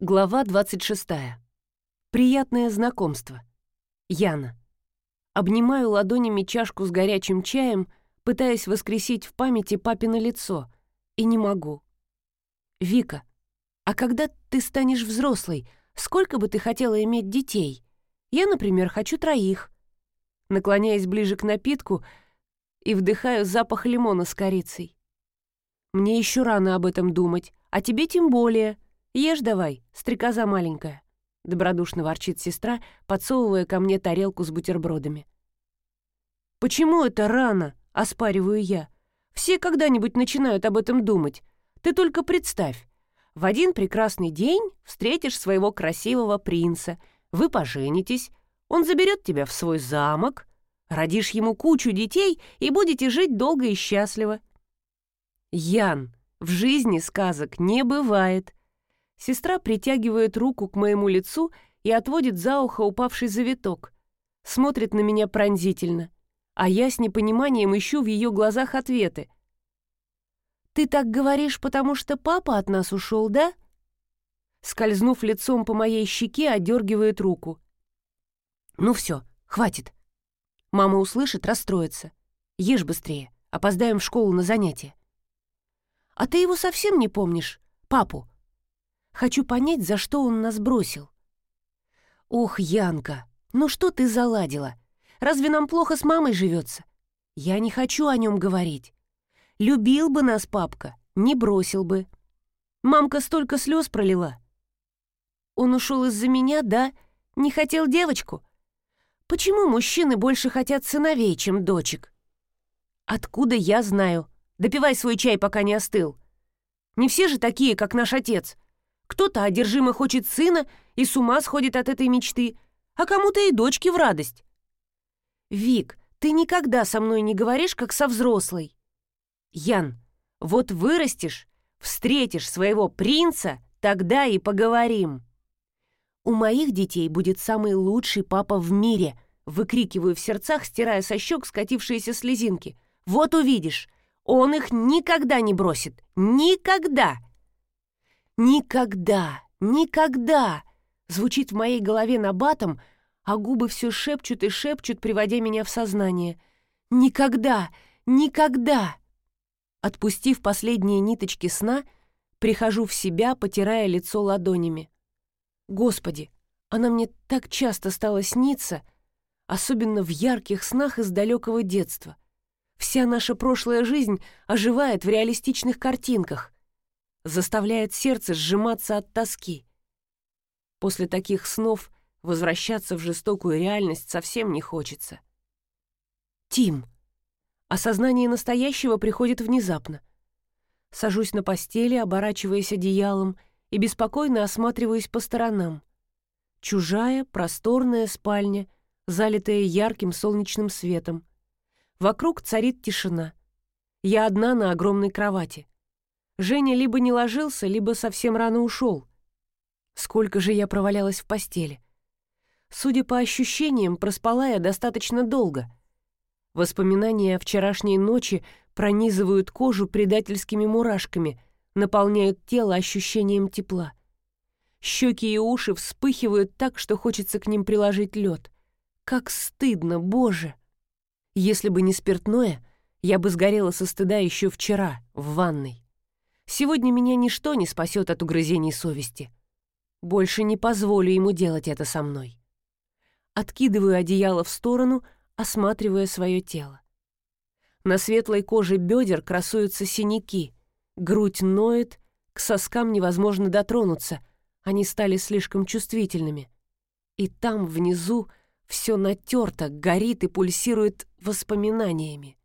Глава 26. Приятное знакомство. Яна. Обнимаю ладонями чашку с горячим чаем, пытаясь воскресить в памяти папино лицо, и не могу. «Вика, а когда ты станешь взрослой, сколько бы ты хотела иметь детей? Я, например, хочу троих». Наклоняясь ближе к напитку и вдыхаю запах лимона с корицей. «Мне еще рано об этом думать, а тебе тем более», «Ешь давай, стрекоза маленькая», — добродушно ворчит сестра, подсовывая ко мне тарелку с бутербродами. «Почему это рано?» — оспариваю я. «Все когда-нибудь начинают об этом думать. Ты только представь. В один прекрасный день встретишь своего красивого принца, вы поженитесь, он заберет тебя в свой замок, родишь ему кучу детей и будете жить долго и счастливо». «Ян, в жизни сказок не бывает», Сестра притягивает руку к моему лицу и отводит за ухо упавший завиток. Смотрит на меня пронзительно, а я с непониманием ищу в ее глазах ответы. «Ты так говоришь, потому что папа от нас ушел, да?» Скользнув лицом по моей щеке, одергивает руку. «Ну все, хватит». Мама услышит, расстроится. Ешь быстрее, опоздаем в школу на занятия. «А ты его совсем не помнишь? Папу?» Хочу понять, за что он нас бросил. Ох, Янка, ну что ты заладила? Разве нам плохо с мамой живется? Я не хочу о нем говорить. Любил бы нас папка, не бросил бы. Мамка столько слез пролила. Он ушел из-за меня, да? Не хотел девочку? Почему мужчины больше хотят сыновей, чем дочек? Откуда я знаю? Допивай свой чай, пока не остыл. Не все же такие, как наш отец. Кто-то одержимо хочет сына и с ума сходит от этой мечты, а кому-то и дочки в радость. «Вик, ты никогда со мной не говоришь, как со взрослой». «Ян, вот вырастешь, встретишь своего принца, тогда и поговорим». «У моих детей будет самый лучший папа в мире», выкрикиваю в сердцах, стирая со щек скатившиеся слезинки. «Вот увидишь, он их никогда не бросит. Никогда!» «Никогда! Никогда!» звучит в моей голове набатом, а губы все шепчут и шепчут, приводя меня в сознание. «Никогда! Никогда!» Отпустив последние ниточки сна, прихожу в себя, потирая лицо ладонями. «Господи, она мне так часто стала сниться, особенно в ярких снах из далекого детства. Вся наша прошлая жизнь оживает в реалистичных картинках заставляет сердце сжиматься от тоски. После таких снов возвращаться в жестокую реальность совсем не хочется. Тим. Осознание настоящего приходит внезапно. Сажусь на постели, оборачиваясь одеялом, и беспокойно осматриваюсь по сторонам. Чужая, просторная спальня, залитая ярким солнечным светом. Вокруг царит тишина. Я одна на огромной кровати. Женя либо не ложился, либо совсем рано ушел. Сколько же я провалялась в постели. Судя по ощущениям, проспала я достаточно долго. Воспоминания о вчерашней ночи пронизывают кожу предательскими мурашками, наполняют тело ощущением тепла. Щеки и уши вспыхивают так, что хочется к ним приложить лед. Как стыдно, боже! Если бы не спиртное, я бы сгорела со стыда еще вчера, в ванной. Сегодня меня ничто не спасет от угрызений совести. Больше не позволю ему делать это со мной. Откидываю одеяло в сторону, осматривая свое тело. На светлой коже бедер красуются синяки, грудь ноет, к соскам невозможно дотронуться, они стали слишком чувствительными. И там, внизу, все натерто, горит и пульсирует воспоминаниями.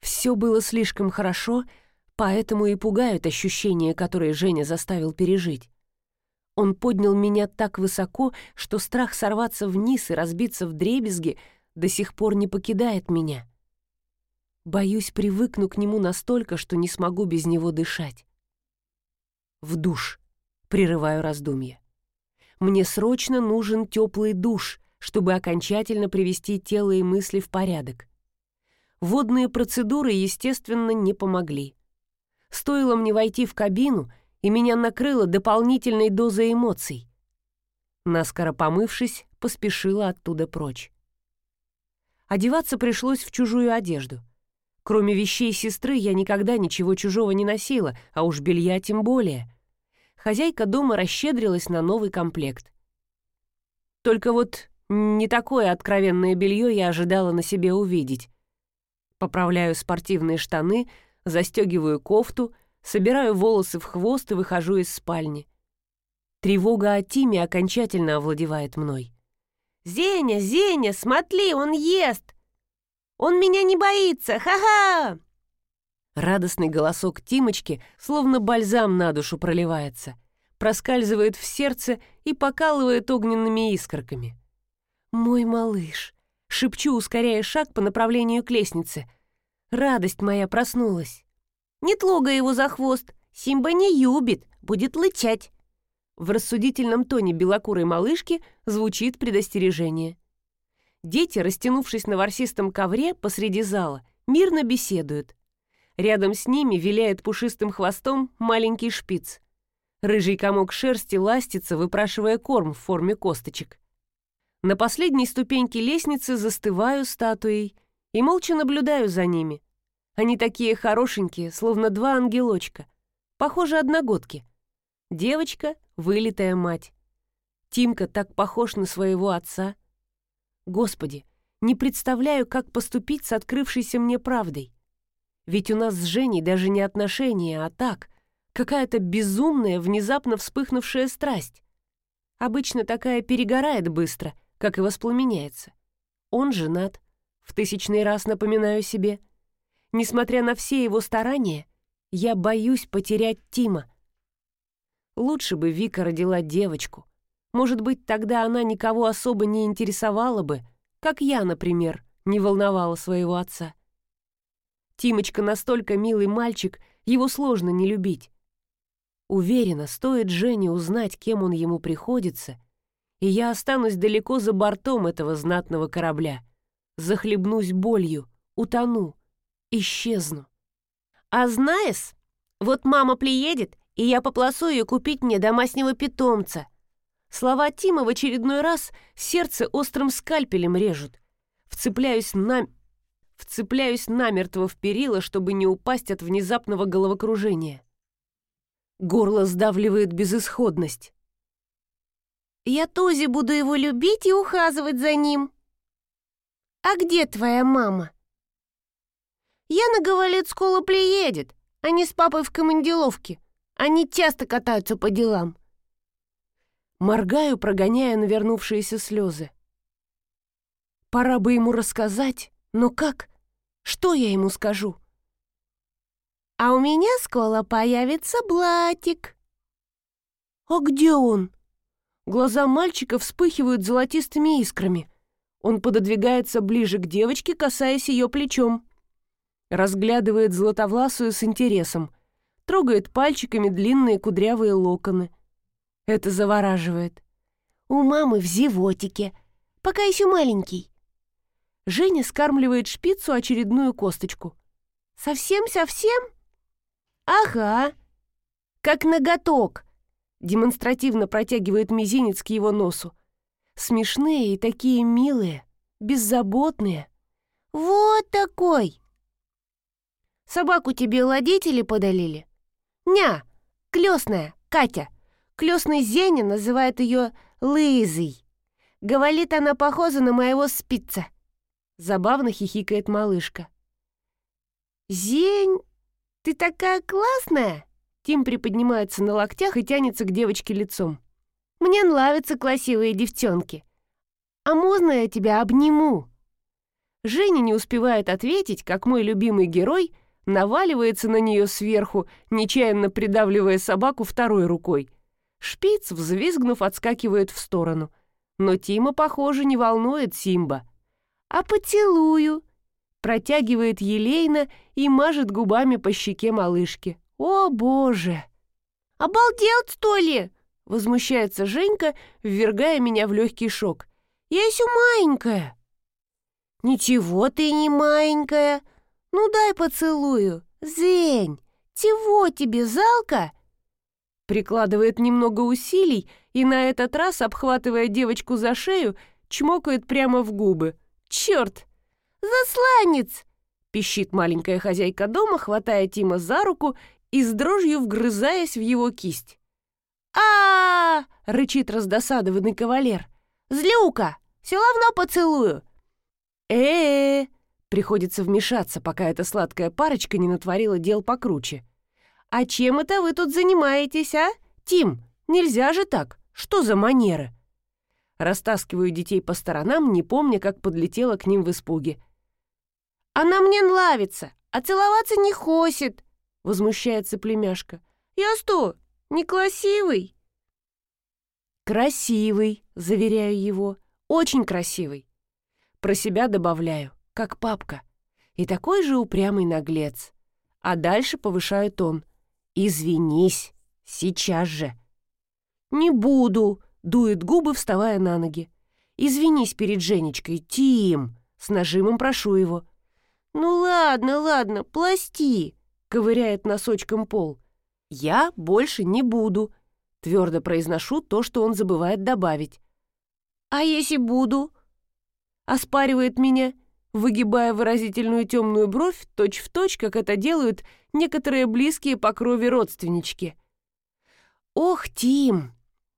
Все было слишком хорошо — Поэтому и пугают ощущения, которые Женя заставил пережить. Он поднял меня так высоко, что страх сорваться вниз и разбиться в дребезги до сих пор не покидает меня. Боюсь, привыкну к нему настолько, что не смогу без него дышать. В душ. Прерываю раздумье. Мне срочно нужен теплый душ, чтобы окончательно привести тело и мысли в порядок. Водные процедуры, естественно, не помогли. Стоило мне войти в кабину, и меня накрыло дополнительной дозой эмоций. Наскоро помывшись, поспешила оттуда прочь. Одеваться пришлось в чужую одежду. Кроме вещей сестры я никогда ничего чужого не носила, а уж белья тем более. Хозяйка дома расщедрилась на новый комплект. Только вот не такое откровенное белье я ожидала на себе увидеть. Поправляю спортивные штаны, застегиваю кофту, собираю волосы в хвост и выхожу из спальни. Тревога о Тиме окончательно овладевает мной. «Зеня, Зеня, смотри, он ест! Он меня не боится! Ха-ха!» Радостный голосок Тимочки словно бальзам на душу проливается, проскальзывает в сердце и покалывает огненными искорками. «Мой малыш!» — шепчу, ускоряя шаг по направлению к лестнице. Радость моя проснулась. «Не тлогай его за хвост! Симба не юбит, будет лычать!» В рассудительном тоне белокурой малышки звучит предостережение. Дети, растянувшись на ворсистом ковре посреди зала, мирно беседуют. Рядом с ними виляет пушистым хвостом маленький шпиц. Рыжий комок шерсти ластится, выпрашивая корм в форме косточек. На последней ступеньке лестницы застываю статуей и молча наблюдаю за ними. Они такие хорошенькие, словно два ангелочка. Похоже, одногодки. Девочка вылитая мать. Тимка так похож на своего отца. Господи, не представляю, как поступить с открывшейся мне правдой. Ведь у нас с Женей даже не отношения, а так, какая-то безумная, внезапно вспыхнувшая страсть. Обычно такая перегорает быстро, как и воспламеняется. Он женат, в тысячный раз напоминаю себе. Несмотря на все его старания, я боюсь потерять Тима — Лучше бы Вика родила девочку. Может быть, тогда она никого особо не интересовала бы, как я, например, не волновала своего отца. Тимочка настолько милый мальчик, его сложно не любить. Уверена, стоит Жене узнать, кем он ему приходится, и я останусь далеко за бортом этого знатного корабля. Захлебнусь болью, утону, исчезну. А знаешь, вот мама приедет и я попросу ее купить мне домашнего питомца. Слова Тима в очередной раз сердце острым скальпелем режут. Вцепляюсь на... Вцепляюсь намертво в перила, чтобы не упасть от внезапного головокружения. Горло сдавливает безысходность. «Я тоже буду его любить и ухаживать за ним». «А где твоя мама?» «Яна говорит, скоро приедет. Они с папой в командировке. Они часто катаются по делам. Моргаю, прогоняя навернувшиеся слезы. Пора бы ему рассказать, но как? Что я ему скажу? А у меня скоро появится блатик. А где он? Глаза мальчика вспыхивают золотистыми искрами. Он пододвигается ближе к девочке, касаясь ее плечом. Разглядывает златовласую с интересом трогает пальчиками длинные кудрявые локоны. Это завораживает. У мамы в зевотике, пока еще маленький. Женя скармливает шпицу очередную косточку. «Совсем-совсем?» «Ага, как ноготок», — демонстративно протягивает мизинец к его носу. «Смешные и такие милые, беззаботные». «Вот такой!» «Собаку тебе родители подалили?» «Ня, клёсная, Катя. Клёсный Зеня называет её Лызой. Говорит, она похожа на моего спица». Забавно хихикает малышка. «Зень, ты такая классная!» Тим приподнимается на локтях и тянется к девочке лицом. «Мне нравятся красивые девчонки. А можно я тебя обниму?» Женя не успевает ответить, как мой любимый герой — наваливается на нее сверху, нечаянно придавливая собаку второй рукой. Шпиц, взвизгнув, отскакивает в сторону. Но Тима, похоже, не волнует Симба. «А поцелую!» Протягивает елейно и мажет губами по щеке малышки. «О, боже!» «Обалдел, что ли?» Возмущается Женька, ввергая меня в легкий шок. «Я еще маленькая!» «Ничего ты не маленькая!» «Ну дай поцелую! Зень! Чего тебе, залка?» Прикладывает немного усилий и на этот раз, обхватывая девочку за шею, чмокает прямо в губы. «Черт! Засланец!» — пищит маленькая хозяйка дома, хватая Тима за руку и с дрожью вгрызаясь в его кисть. а, -а, -а рычит раздосадованный кавалер. «Злюка! Все равно поцелую!» э, -э, Приходится вмешаться, пока эта сладкая парочка не натворила дел покруче. «А чем это вы тут занимаетесь, а? Тим, нельзя же так! Что за манеры?» Растаскиваю детей по сторонам, не помня, как подлетела к ним в испуге. «Она мне нравится, а целоваться не хочет!» — возмущается племяшка. «Я что, не красивый?» Заверяю его, — «очень красивый». Про себя добавляю, как папка. И такой же упрямый наглец. А дальше повышаю тон. «Извинись, сейчас же». «Не буду», — дует губы, вставая на ноги. «Извинись перед Женечкой, Тим!» С нажимом прошу его. «Ну ладно, ладно, пласти!» — ковыряет носочком пол. «Я больше не буду», — твердо произношу то, что он забывает добавить. «А если буду?» — оспаривает меня, выгибая выразительную темную бровь точь-в-точь, точь, как это делают некоторые близкие по крови родственнички. «Ох, Тим!»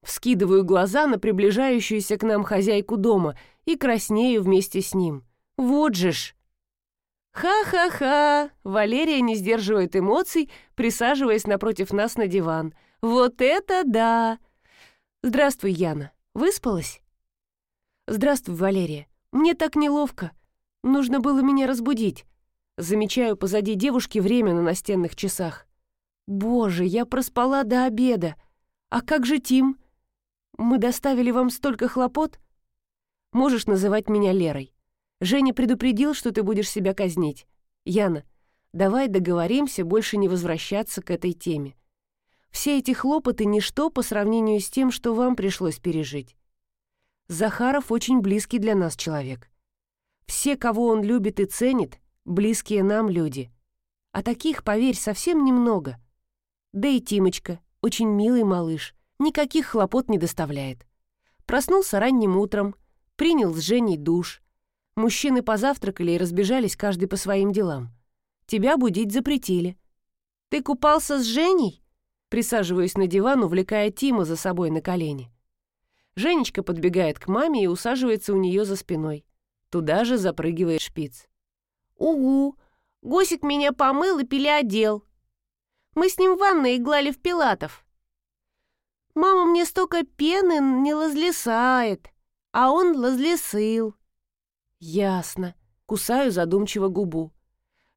Вскидываю глаза на приближающуюся к нам хозяйку дома и краснею вместе с ним. «Вот же ж!» «Ха-ха-ха!» Валерия не сдерживает эмоций, присаживаясь напротив нас на диван. «Вот это да!» «Здравствуй, Яна. Выспалась?» «Здравствуй, Валерия. Мне так неловко. Нужно было меня разбудить. Замечаю позади девушки время на настенных часах. Боже, я проспала до обеда. А как же Тим? Мы доставили вам столько хлопот? Можешь называть меня Лерой. Женя предупредил, что ты будешь себя казнить. Яна, давай договоримся больше не возвращаться к этой теме. Все эти хлопоты — ничто по сравнению с тем, что вам пришлось пережить. Захаров очень близкий для нас человек. Все, кого он любит и ценит, близкие нам люди. А таких, поверь, совсем немного. Да и Тимочка, очень милый малыш, никаких хлопот не доставляет. Проснулся ранним утром, принял с Женей душ. Мужчины позавтракали и разбежались каждый по своим делам. Тебя будить запретили. Ты купался с Женей? Присаживаюсь на диван, увлекая Тима за собой на колени. Женечка подбегает к маме и усаживается у нее за спиной. Туда же запрыгивает шпиц. «Угу! Госик меня помыл и переодел. Мы с ним в ванной иглали в пилатов. Мама мне столько пены не лазлесает, а он лазлесыл». «Ясно». Кусаю задумчиво губу.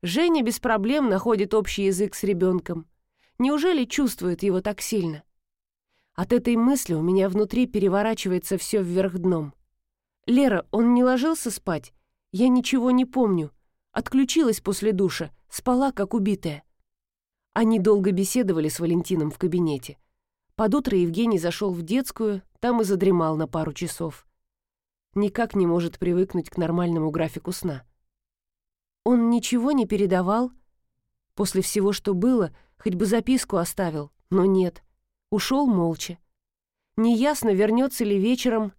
Женя без проблем находит общий язык с ребенком. Неужели чувствует его так сильно? От этой мысли у меня внутри переворачивается все вверх дном. «Лера, он не ложился спать? Я ничего не помню. Отключилась после душа, спала как убитая». Они долго беседовали с Валентином в кабинете. Под утро Евгений зашел в детскую, там и задремал на пару часов. Никак не может привыкнуть к нормальному графику сна. Он ничего не передавал? После всего, что было, хоть бы записку оставил, но нет. Ушел молча. Неясно, вернется ли вечером,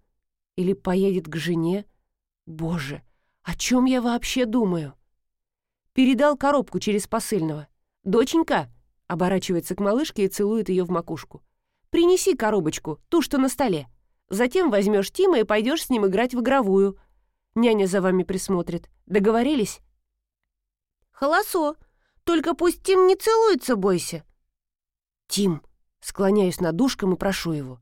или поедет к жене? Боже, о чем я вообще думаю? Передал коробку через посыльного. «Доченька!» — оборачивается к малышке и целует ее в макушку. «Принеси коробочку, ту, что на столе. Затем возьмешь Тима и пойдешь с ним играть в игровую. Няня за вами присмотрит. Договорились?» «Холосо! Только пусть Тим не целуется, бойся!» «Тим!» — склоняюсь над душком и прошу его.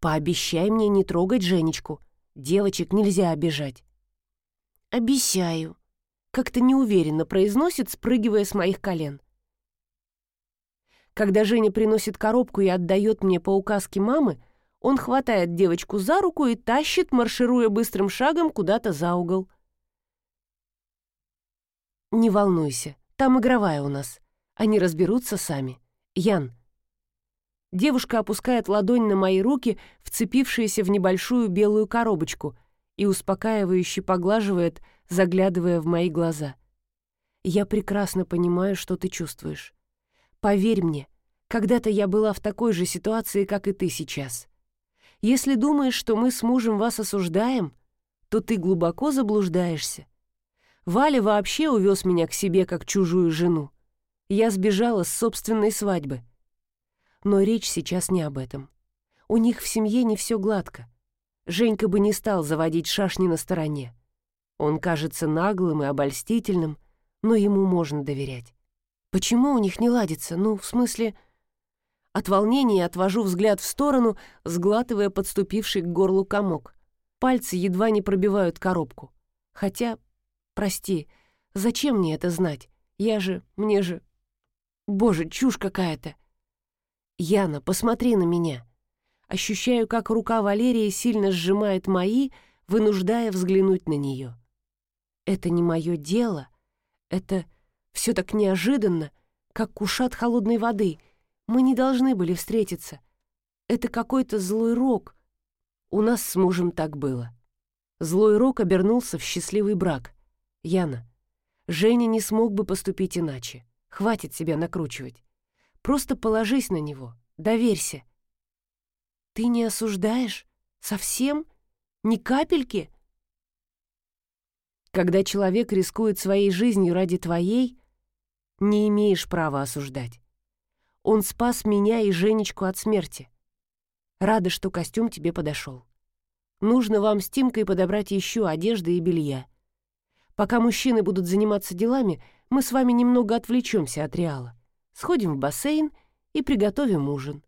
Пообещай мне не трогать Женечку. Девочек нельзя обижать». «Обещаю», — как-то неуверенно произносит, спрыгивая с моих колен. Когда Женя приносит коробку и отдает мне по указке мамы, он хватает девочку за руку и тащит, маршируя быстрым шагом куда-то за угол. «Не волнуйся, там игровая у нас. Они разберутся сами. Ян, Девушка опускает ладонь на мои руки, вцепившиеся в небольшую белую коробочку, и успокаивающе поглаживает, заглядывая в мои глаза. «Я прекрасно понимаю, что ты чувствуешь. Поверь мне, Когда-то я была в такой же ситуации, как и ты сейчас. Если думаешь, что мы с мужем вас осуждаем, то ты глубоко заблуждаешься. Валя вообще увез меня к себе как чужую жену. Я сбежала с собственной свадьбы. Но речь сейчас не об этом. У них в семье не все гладко. Женька бы не стал заводить шашни на стороне. Он кажется наглым и обольстительным, но ему можно доверять. Почему у них не ладится? Ну, в смысле... От волнения отвожу взгляд в сторону, сглатывая подступивший к горлу комок. Пальцы едва не пробивают коробку. Хотя, прости, зачем мне это знать? Я же, мне же... Боже, чушь какая-то. Яна, посмотри на меня. Ощущаю, как рука Валерии сильно сжимает мои, вынуждая взглянуть на нее. Это не мое дело. Это все так неожиданно, как кушат холодной воды. Мы не должны были встретиться. Это какой-то злой рок. У нас с мужем так было. Злой рок обернулся в счастливый брак. Яна, Женя не смог бы поступить иначе. Хватит себя накручивать. Просто положись на него, доверься. Ты не осуждаешь? Совсем? Ни капельки? Когда человек рискует своей жизнью ради твоей, не имеешь права осуждать. Он спас меня и Женечку от смерти. Рада, что костюм тебе подошел. Нужно вам с Тимкой подобрать еще одежды и белья. Пока мужчины будут заниматься делами, мы с вами немного отвлечемся от Реала. Сходим в бассейн и приготовим ужин.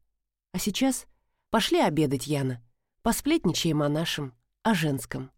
А сейчас пошли обедать, Яна. Посплетничаем о нашем, о женском.